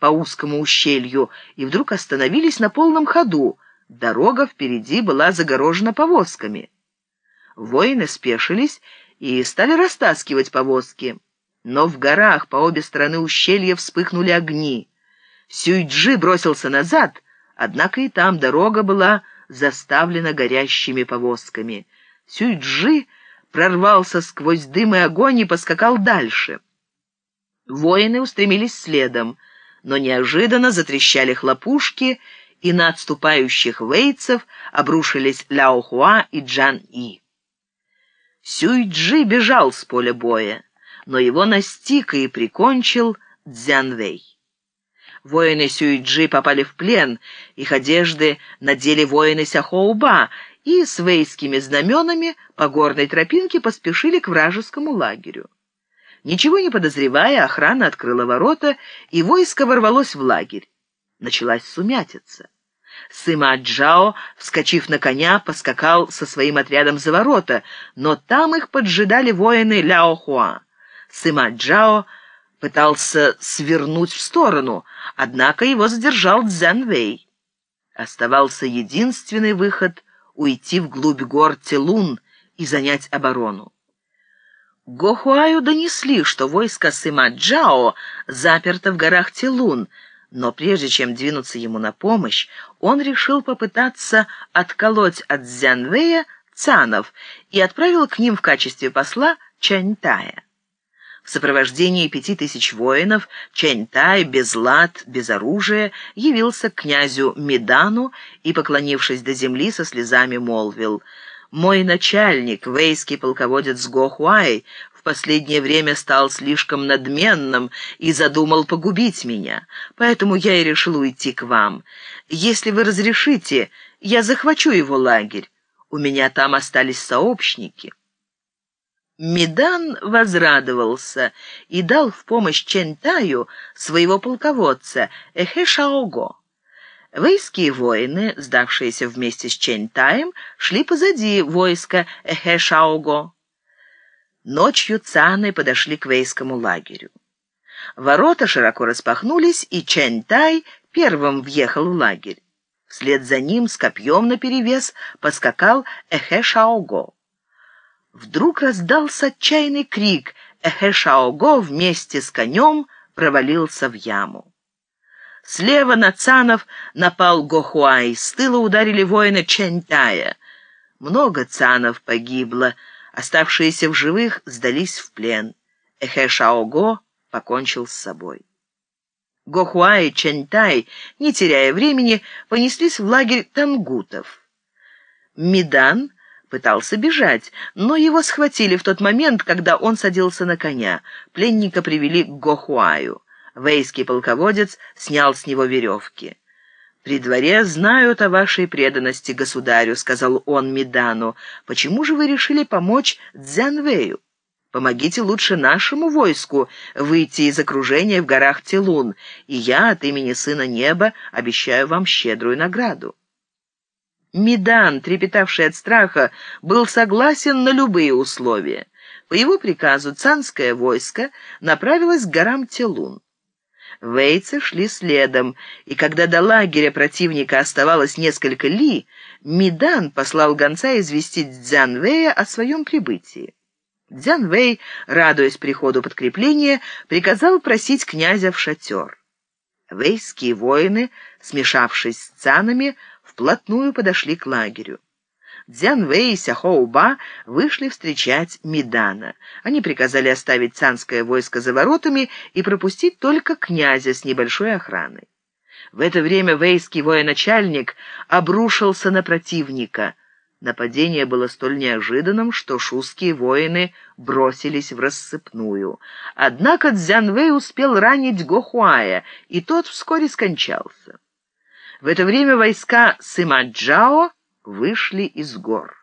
по узкому ущелью и вдруг остановились на полном ходу. Дорога впереди была загорожена повозками. Воины спешились и стали растаскивать повозки. Но в горах по обе стороны ущелья вспыхнули огни. Сюйджи бросился назад, однако и там дорога была заставлена горящими повозками. Сюйджи прорвался сквозь дым и огонь и поскакал дальше. Воины устремились следом, но неожиданно затрещали хлопушки, и на отступающих вейцев обрушились Ляохуа и Джан-И. Сюйджи бежал с поля боя, но его настиг и прикончил Цзянвэй. Воины Сюйджи попали в плен, их одежды надели воины Сяхоуба, и с вейскими знаменами по горной тропинке поспешили к вражескому лагерю. Ничего не подозревая, охрана открыла ворота, и войско ворвалось в лагерь. Началась сумятица. Сыма Джао, вскочив на коня, поскакал со своим отрядом за ворота, но там их поджидали воины Ляо Хуа. Сыма Джао пытался свернуть в сторону, однако его задержал Цзян Вэй. Оставался единственный выход — уйти вглубь гор Телун и занять оборону. Гохуаю донесли, что войско Сыма Джао заперто в горах Телун, но прежде чем двинуться ему на помощь, он решил попытаться отколоть от Цзянвэя цанов и отправил к ним в качестве посла Чаньтая. В сопровождении пяти тысяч воинов Чэньтай без лад, без оружия явился к князю Медану и, поклонившись до земли, со слезами молвил «Мой начальник, вейский полководец Гохуай, в последнее время стал слишком надменным и задумал погубить меня, поэтому я и решил уйти к вам. Если вы разрешите, я захвачу его лагерь. У меня там остались сообщники». Медан возрадовался и дал в помощь Чентаю своего полководца Эхешаого. Вейские воины, сдавшиеся вместе с Чентаем, шли позади войска Эхешаого. Ночью цаны подошли к вейскому лагерю. Ворота широко распахнулись, и Чэньтай первым въехал в лагерь. Вслед за ним с копьем наперевес поскакал Эхешаого. Вдруг раздался отчаянный крик. Эхешаого вместе с конем провалился в яму. Слева на Цанов напал Гохуай, с тыла ударили воины Чэньтая. Много Цанов погибло, оставшиеся в живых сдались в плен. Эхешаого покончил с собой. Гохуай и Чэньтай, не теряя времени, понеслись в лагерь тангутов. Мидан пытался бежать, но его схватили в тот момент, когда он садился на коня. Пленника привели к Гохуаю. Вейский полководец снял с него веревки. «При дворе знают о вашей преданности государю», — сказал он Мидану. «Почему же вы решили помочь Цзянвэю? Помогите лучше нашему войску выйти из окружения в горах Телун, и я от имени Сына Неба обещаю вам щедрую награду». Медан, трепетавший от страха, был согласен на любые условия. По его приказу цанское войско направилось к горам Телун. Вейцы шли следом, и когда до лагеря противника оставалось несколько ли, Медан послал гонца известить Дзянвэя о своем прибытии. Дзянвэй, радуясь приходу подкрепления, приказал просить князя в шатер. Вейские воины, смешавшись с цанами, вплотную подошли к лагерю. Дзянвэй и Сяхоуба вышли встречать Мидана. Они приказали оставить цанское войско за воротами и пропустить только князя с небольшой охраной. В это время вейский военачальник обрушился на противника. Нападение было столь неожиданным, что шуские воины бросились в рассыпную. Однако Цзянвэй успел ранить Гохуая, и тот вскоре скончался. В это время войска Сыма-Джао вышли из гор.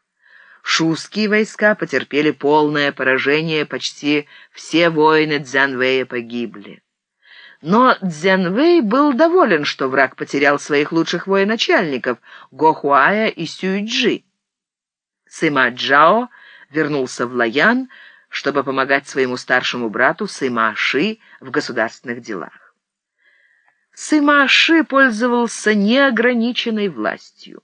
Шуские войска потерпели полное поражение, почти все воины Дзянвэя погибли. Но Дзянвэй был доволен, что враг потерял своих лучших военачальников Гохуая и Сюйджи. Сыма Джао вернулся в Лаян, чтобы помогать своему старшему брату Сыма Ши в государственных делах. Сымаши пользовался неограниченной властью.